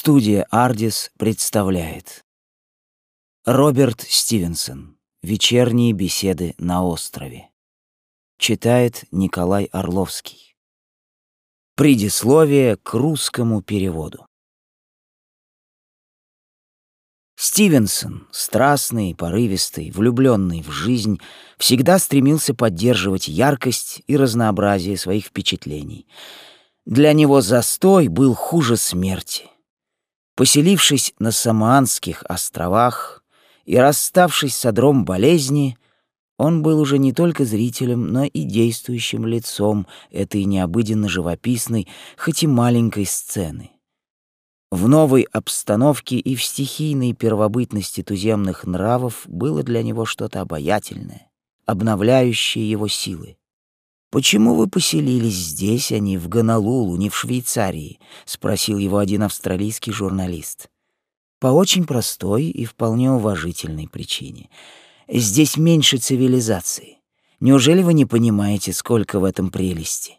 Студия «Ардис» представляет. Роберт Стивенсон. «Вечерние беседы на острове» Читает Николай Орловский. Предисловие к русскому переводу. Стивенсон, страстный, порывистый, влюбленный в жизнь, всегда стремился поддерживать яркость и разнообразие своих впечатлений. Для него застой был хуже смерти — Поселившись на Самоанских островах и расставшись с одром болезни, он был уже не только зрителем, но и действующим лицом этой необыденно живописной, хоть и маленькой сцены. В новой обстановке и в стихийной первобытности туземных нравов было для него что-то обаятельное, обновляющее его силы. «Почему вы поселились здесь, а не в Гонолулу, не в Швейцарии?» — спросил его один австралийский журналист. «По очень простой и вполне уважительной причине. Здесь меньше цивилизации. Неужели вы не понимаете, сколько в этом прелести?»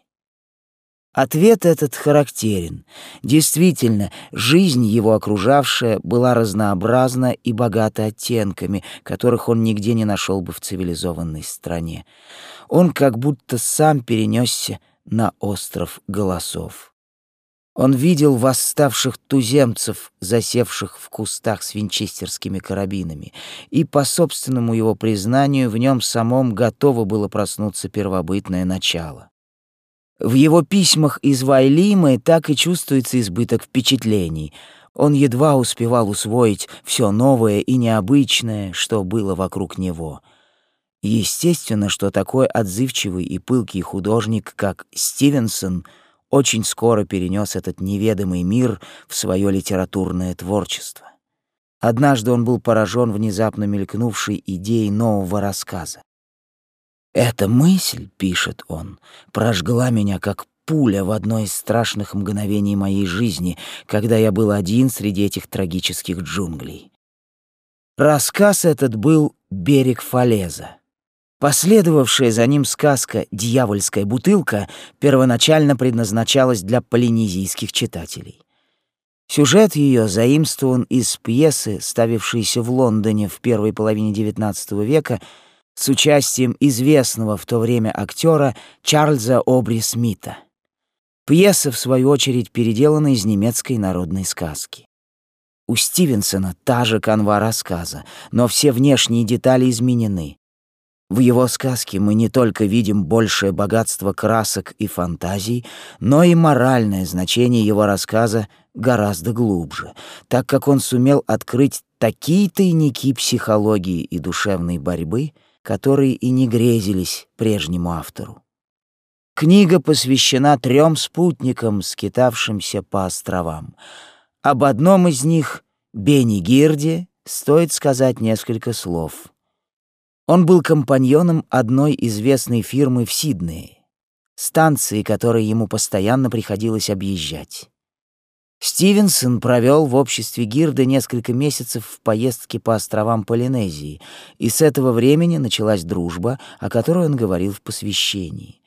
Ответ этот характерен. Действительно, жизнь его окружавшая была разнообразна и богата оттенками, которых он нигде не нашел бы в цивилизованной стране. Он как будто сам перенесся на остров голосов. Он видел восставших туземцев, засевших в кустах с винчестерскими карабинами, и, по собственному его признанию, в нем самом готово было проснуться первобытное начало. В его письмах из Вайлимы так и чувствуется избыток впечатлений. Он едва успевал усвоить все новое и необычное, что было вокруг него. Естественно, что такой отзывчивый и пылкий художник, как Стивенсон, очень скоро перенес этот неведомый мир в свое литературное творчество. Однажды он был поражен внезапно мелькнувшей идеей нового рассказа. «Эта мысль, — пишет он, — прожгла меня как пуля в одно из страшных мгновений моей жизни, когда я был один среди этих трагических джунглей. Рассказ этот был «Берег Фалеза». Последовавшая за ним сказка «Дьявольская бутылка» первоначально предназначалась для полинезийских читателей. Сюжет ее заимствован из пьесы, ставившейся в Лондоне в первой половине XIX века — с участием известного в то время актера Чарльза Обри Смита. Пьеса, в свою очередь, переделана из немецкой народной сказки. У Стивенсона та же канва рассказа, но все внешние детали изменены. В его сказке мы не только видим большее богатство красок и фантазий, но и моральное значение его рассказа гораздо глубже, так как он сумел открыть такие тайники психологии и душевной борьбы — которые и не грезились прежнему автору. Книга посвящена трем спутникам, скитавшимся по островам. Об одном из них, Бенни Гирде, стоит сказать несколько слов. Он был компаньоном одной известной фирмы в Сиднее, станции, которой ему постоянно приходилось объезжать. Стивенсон провел в обществе Гирда несколько месяцев в поездке по островам Полинезии, и с этого времени началась дружба, о которой он говорил в посвящении.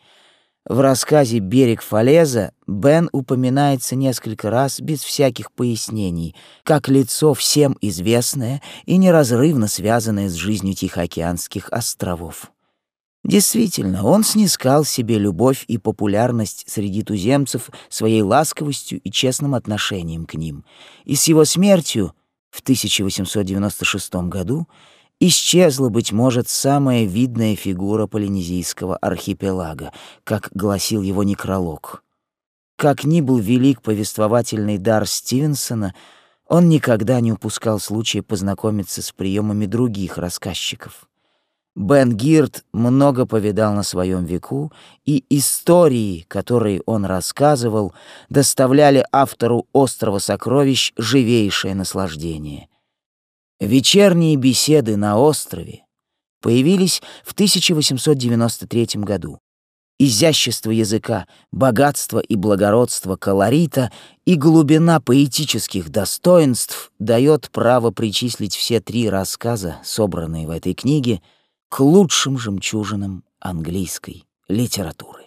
В рассказе «Берег Фалеза» Бен упоминается несколько раз без всяких пояснений, как лицо всем известное и неразрывно связанное с жизнью Тихоокеанских островов. Действительно, он снискал себе любовь и популярность среди туземцев своей ласковостью и честным отношением к ним. И с его смертью в 1896 году исчезла, быть может, самая видная фигура полинезийского архипелага, как гласил его некролог. Как ни был велик повествовательный дар Стивенсона, он никогда не упускал случая познакомиться с приемами других рассказчиков. Бен Гирт много повидал на своем веку, и истории, которые он рассказывал, доставляли автору «Острова сокровищ» живейшее наслаждение. Вечерние беседы на острове появились в 1893 году. Изящество языка, богатство и благородство колорита и глубина поэтических достоинств дает право причислить все три рассказа, собранные в этой книге, к лучшим жемчужинам английской литературы.